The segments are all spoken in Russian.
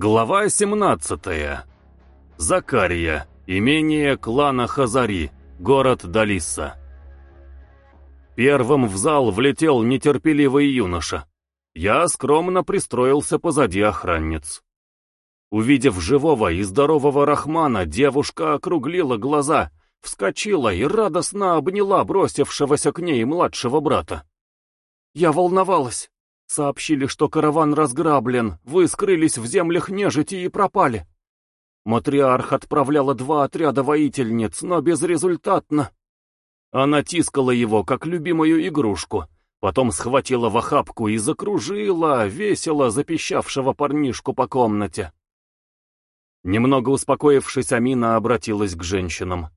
Глава 17. Закария. Имение клана Хазари. Город Далисса. Первым в зал влетел нетерпеливый юноша. Я скромно пристроился позади охранниц. Увидев живого и здорового Рахмана, девушка округлила глаза, вскочила и радостно обняла бросившегося к ней младшего брата. «Я волновалась. Сообщили, что караван разграблен, вы скрылись в землях нежити и пропали. Матриарх отправляла два отряда воительниц, но безрезультатно. Она тискала его, как любимую игрушку, потом схватила в охапку и закружила, весело запищавшего парнишку по комнате. Немного успокоившись, Амина обратилась к женщинам.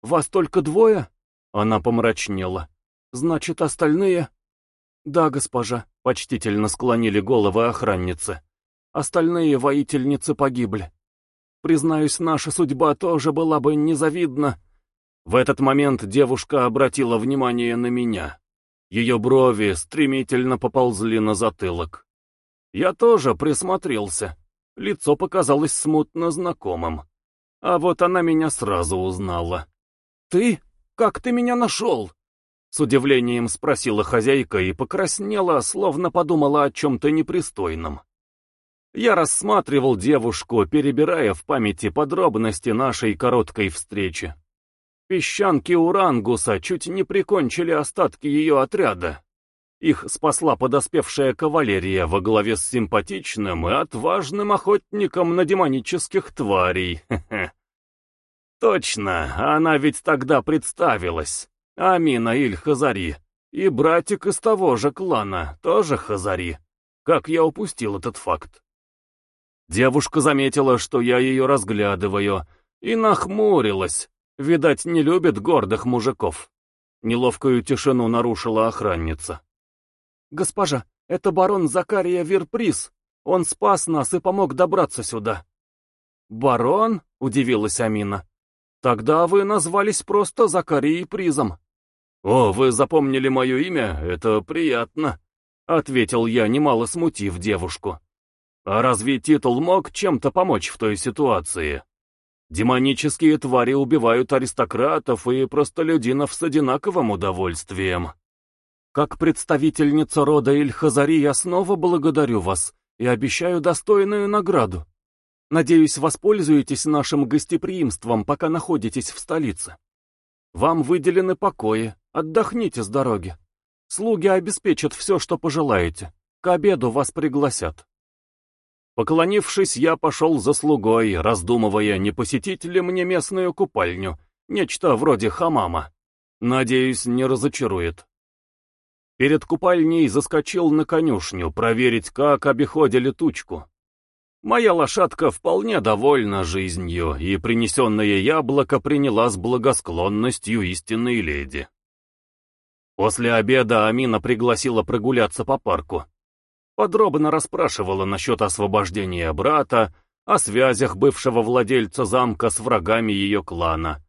«Вас только двое?» Она помрачнела. «Значит, остальные?» «Да, госпожа», — почтительно склонили головы охранницы. «Остальные воительницы погибли. Признаюсь, наша судьба тоже была бы незавидна». В этот момент девушка обратила внимание на меня. Ее брови стремительно поползли на затылок. Я тоже присмотрелся. Лицо показалось смутно знакомым. А вот она меня сразу узнала. «Ты? Как ты меня нашел?» С удивлением спросила хозяйка и покраснела, словно подумала о чем-то непристойном. Я рассматривал девушку, перебирая в памяти подробности нашей короткой встречи. Песчанки Урангуса чуть не прикончили остатки ее отряда. Их спасла подоспевшая кавалерия во главе с симпатичным и отважным охотником на демонических тварей. Точно, она ведь тогда представилась. Амина Иль-Хазари. И братик из того же клана, тоже Хазари. Как я упустил этот факт? Девушка заметила, что я ее разглядываю, и нахмурилась. Видать, не любит гордых мужиков. Неловкую тишину нарушила охранница. «Госпожа, это барон Закария Вирприз. Он спас нас и помог добраться сюда». «Барон?» — удивилась Амина. «Тогда вы назвались просто Закарией Призом». «О, вы запомнили мое имя? Это приятно», — ответил я, немало смутив девушку. «А разве титул мог чем-то помочь в той ситуации? Демонические твари убивают аристократов и простолюдинов с одинаковым удовольствием». «Как представительница рода Иль-Хазари я снова благодарю вас и обещаю достойную награду. Надеюсь, воспользуетесь нашим гостеприимством, пока находитесь в столице. Вам выделены покои, Отдохните с дороги. Слуги обеспечат все, что пожелаете. К обеду вас пригласят. Поклонившись, я пошел за слугой, раздумывая, не посетить ли мне местную купальню, нечто вроде хамама. Надеюсь, не разочарует. Перед купальней заскочил на конюшню проверить, как обиходили тучку. Моя лошадка вполне довольна жизнью, и принесенное яблоко приняла с благосклонностью истинной леди. После обеда Амина пригласила прогуляться по парку. Подробно расспрашивала насчет освобождения брата, о связях бывшего владельца замка с врагами ее клана.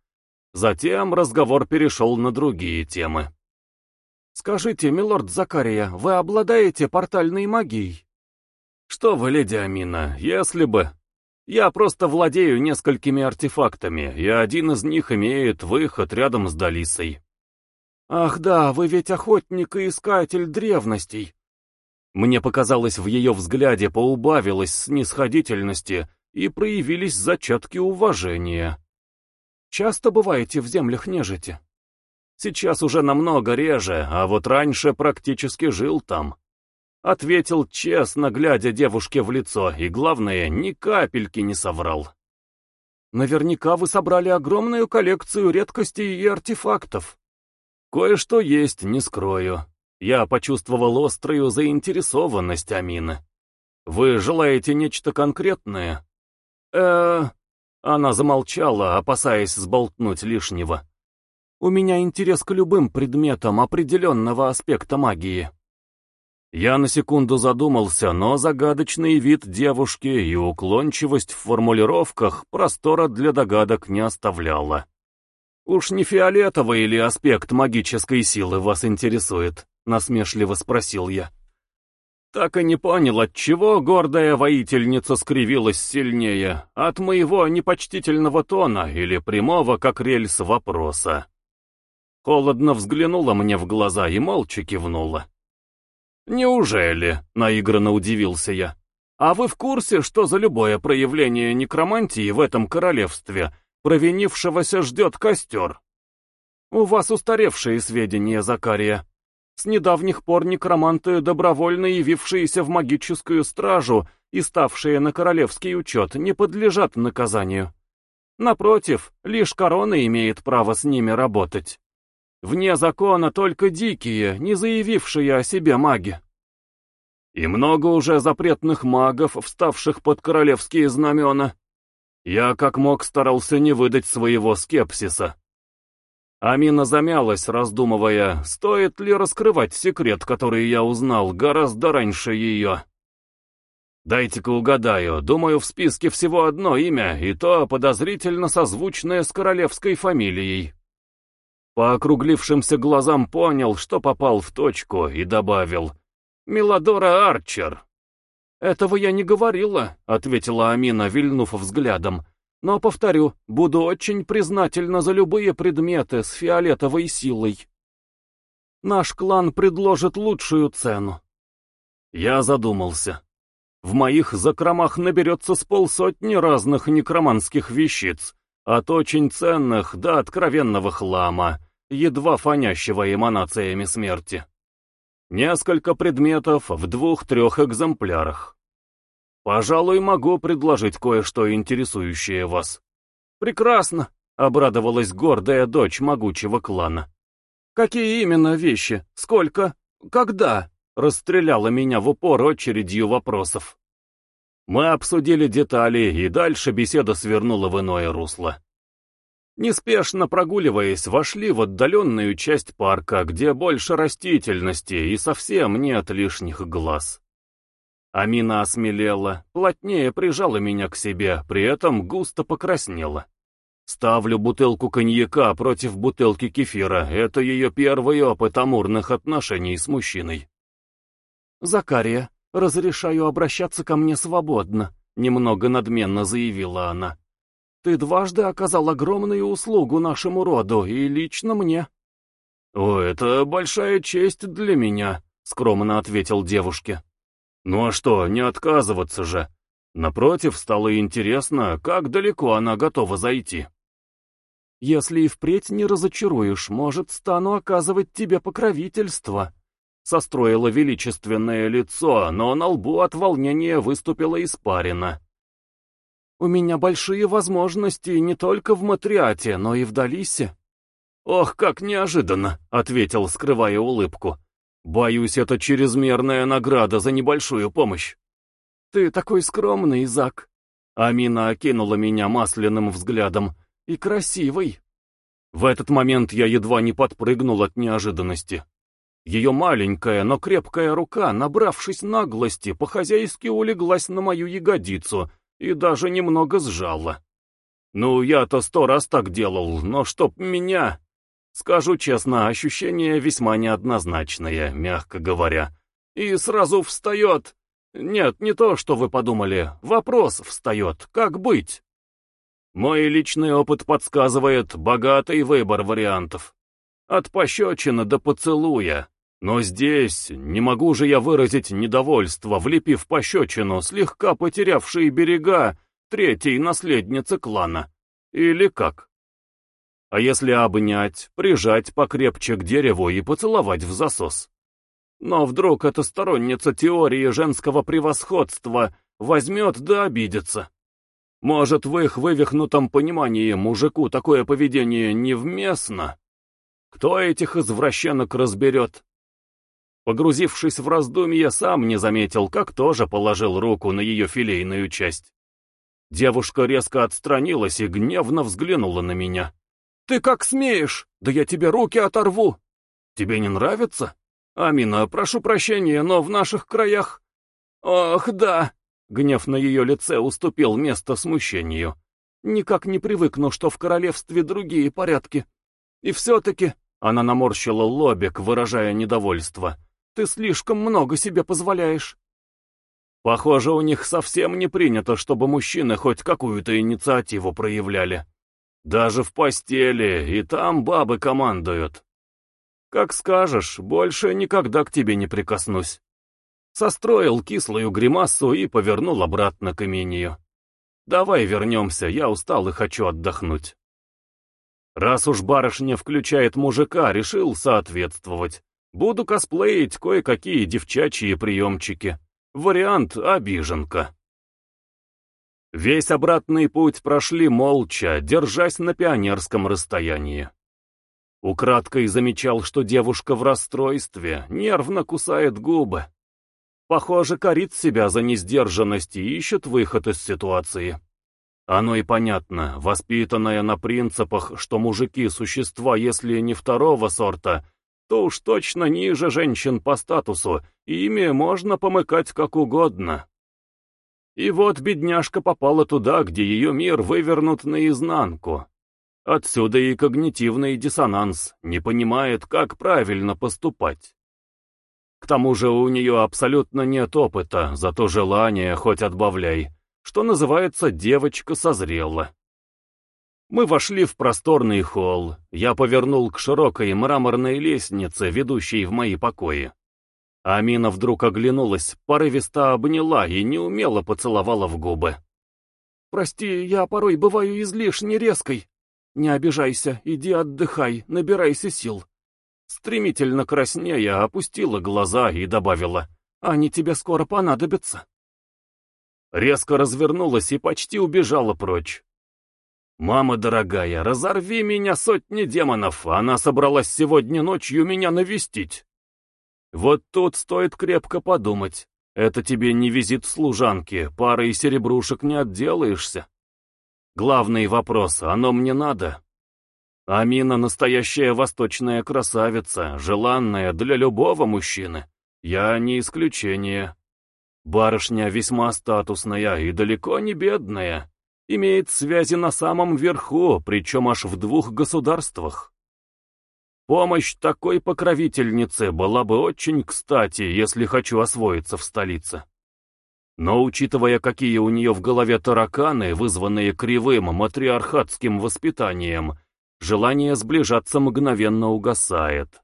Затем разговор перешел на другие темы. «Скажите, милорд Закария, вы обладаете портальной магией?» «Что вы, леди Амина, если бы...» «Я просто владею несколькими артефактами, и один из них имеет выход рядом с Далисой». «Ах да, вы ведь охотник и искатель древностей!» Мне показалось, в ее взгляде поубавилось снисходительности и проявились зачатки уважения. «Часто бываете в землях нежити?» «Сейчас уже намного реже, а вот раньше практически жил там». Ответил честно, глядя девушке в лицо, и, главное, ни капельки не соврал. «Наверняка вы собрали огромную коллекцию редкостей и артефактов». Кое-что есть, не скрою. Я почувствовал острую заинтересованность Амины. Вы желаете нечто конкретное? э Она замолчала, опасаясь сболтнуть лишнего. У меня интерес к любым предметам определенного аспекта магии. Я на секунду задумался, но загадочный вид девушки и уклончивость в формулировках простора для догадок не оставляла. «Уж не фиолетовый или аспект магической силы вас интересует?» — насмешливо спросил я. Так и не понял, от чего гордая воительница скривилась сильнее, от моего непочтительного тона или прямого, как рельс, вопроса. Холодно взглянула мне в глаза и молча кивнула. «Неужели?» — наигранно удивился я. «А вы в курсе, что за любое проявление некромантии в этом королевстве провинившегося ждет костер?» «У вас устаревшие сведения, Закария», с недавних пор некроманты, добровольно явившиеся в магическую стражу и ставшие на королевский учет, не подлежат наказанию. Напротив, лишь корона имеет право с ними работать. Вне закона только дикие, не заявившие о себе маги. И много уже запретных магов, вставших под королевские знамена. Я как мог старался не выдать своего скепсиса. Амина замялась, раздумывая, стоит ли раскрывать секрет, который я узнал гораздо раньше ее. Дайте-ка угадаю, думаю, в списке всего одно имя, и то подозрительно созвучное с королевской фамилией. По округлившимся глазам понял, что попал в точку, и добавил «Мелодора Арчер». «Этого я не говорила», — ответила Амина, вильнув взглядом. Но, повторю, буду очень признательна за любые предметы с фиолетовой силой. Наш клан предложит лучшую цену. Я задумался. В моих закромах наберется с полсотни разных некроманских вещиц, от очень ценных до откровенного хлама, едва фонящего эманациями смерти. Несколько предметов в двух-трех экземплярах. Пожалуй, могу предложить кое-что интересующее вас. Прекрасно, обрадовалась гордая дочь могучего клана. Какие именно вещи? Сколько? Когда? Расстреляла меня в упор очередью вопросов. Мы обсудили детали, и дальше беседа свернула в иное русло. Неспешно прогуливаясь, вошли в отдаленную часть парка, где больше растительности и совсем нет лишних глаз. Амина осмелела, плотнее прижала меня к себе, при этом густо покраснела. Ставлю бутылку коньяка против бутылки кефира. Это ее первый опыт амурных отношений с мужчиной. «Закария, разрешаю обращаться ко мне свободно», — немного надменно заявила она. «Ты дважды оказал огромную услугу нашему роду и лично мне». «О, это большая честь для меня», — скромно ответил девушке. Ну а что, не отказываться же. Напротив, стало интересно, как далеко она готова зайти. «Если и впредь не разочаруешь, может, стану оказывать тебе покровительство», — состроило величественное лицо, но на лбу от волнения выступила испарина. «У меня большие возможности не только в Матриате, но и в Далисе». «Ох, как неожиданно!» — ответил, скрывая улыбку. Боюсь, это чрезмерная награда за небольшую помощь. Ты такой скромный, Зак. Амина окинула меня масляным взглядом. И красивый. В этот момент я едва не подпрыгнул от неожиданности. Ее маленькая, но крепкая рука, набравшись наглости, по-хозяйски улеглась на мою ягодицу и даже немного сжала. Ну, я-то сто раз так делал, но чтоб меня... Скажу честно, ощущение весьма неоднозначное, мягко говоря. И сразу встает... Нет, не то, что вы подумали. Вопрос встает. Как быть? Мой личный опыт подсказывает богатый выбор вариантов. От пощечины до поцелуя. Но здесь не могу же я выразить недовольство, влепив пощечину, слегка потерявшие берега третьей наследницы клана. Или как? А если обнять, прижать покрепче к дереву и поцеловать в засос? Но вдруг эта сторонница теории женского превосходства возьмет да обидится. Может, в их вывихнутом понимании мужику такое поведение невместно? Кто этих извращенок разберет? Погрузившись в раздумье, сам не заметил, как тоже положил руку на ее филейную часть. Девушка резко отстранилась и гневно взглянула на меня. «Ты как смеешь? Да я тебе руки оторву!» «Тебе не нравится?» «Амина, прошу прощения, но в наших краях...» «Ох, да!» Гнев на ее лице уступил место смущению. «Никак не привыкну, что в королевстве другие порядки. И все-таки...» Она наморщила лобик, выражая недовольство. «Ты слишком много себе позволяешь. Похоже, у них совсем не принято, чтобы мужчины хоть какую-то инициативу проявляли. Даже в постели, и там бабы командуют. Как скажешь, больше никогда к тебе не прикоснусь. Состроил кислую гримасу и повернул обратно к имению. Давай вернемся, я устал и хочу отдохнуть. Раз уж барышня включает мужика, решил соответствовать. Буду косплеить кое-какие девчачьи приемчики. Вариант «обиженка». Весь обратный путь прошли молча, держась на пионерском расстоянии. Украдкой замечал, что девушка в расстройстве, нервно кусает губы. Похоже, корит себя за несдержанность и ищет выход из ситуации. Оно и понятно, воспитанная на принципах, что мужики — существа, если не второго сорта, то уж точно ниже женщин по статусу, ими можно помыкать как угодно. И вот бедняжка попала туда, где ее мир вывернут наизнанку. Отсюда и когнитивный диссонанс, не понимает, как правильно поступать. К тому же у нее абсолютно нет опыта, зато желание хоть отбавляй, что называется девочка созрела. Мы вошли в просторный холл. Я повернул к широкой мраморной лестнице, ведущей в мои покои. Амина вдруг оглянулась, порывисто обняла и неумело поцеловала в губы. «Прости, я порой бываю излишне резкой. Не обижайся, иди отдыхай, набирайся сил». Стремительно краснея, опустила глаза и добавила, «Они тебе скоро понадобятся». Резко развернулась и почти убежала прочь. «Мама дорогая, разорви меня сотни демонов, она собралась сегодня ночью меня навестить». Вот тут стоит крепко подумать. Это тебе не визит служанки, парой серебрушек не отделаешься. Главный вопрос, оно мне надо? Амина настоящая восточная красавица, желанная для любого мужчины. Я не исключение. Барышня весьма статусная и далеко не бедная имеет связи на самом верху, причем аж в двух государствах. Помощь такой покровительницы была бы очень кстати, если хочу освоиться в столице. Но учитывая, какие у нее в голове тараканы, вызванные кривым матриархатским воспитанием, желание сближаться мгновенно угасает.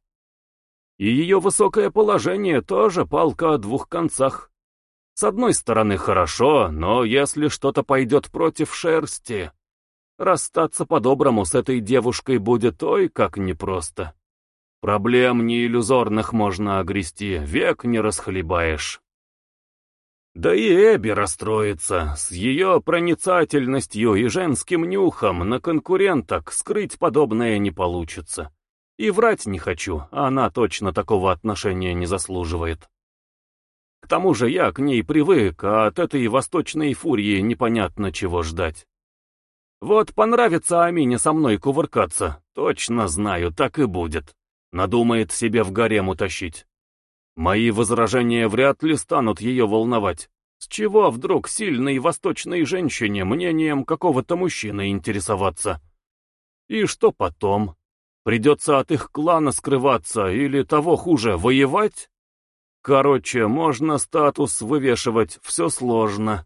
И ее высокое положение тоже палка о двух концах. С одной стороны хорошо, но если что-то пойдет против шерсти, расстаться по-доброму с этой девушкой будет ой как непросто. Проблем не иллюзорных можно огрести, век не расхлебаешь. Да и Эбби расстроится, с ее проницательностью и женским нюхом на конкуренток скрыть подобное не получится. И врать не хочу, она точно такого отношения не заслуживает. К тому же я к ней привык, а от этой восточной фурии непонятно чего ждать. Вот понравится Амине со мной кувыркаться, точно знаю, так и будет. Надумает себе в гарем утащить. Мои возражения вряд ли станут ее волновать. С чего вдруг сильной восточной женщине мнением какого-то мужчины интересоваться? И что потом? Придется от их клана скрываться или того хуже, воевать? Короче, можно статус вывешивать, все сложно.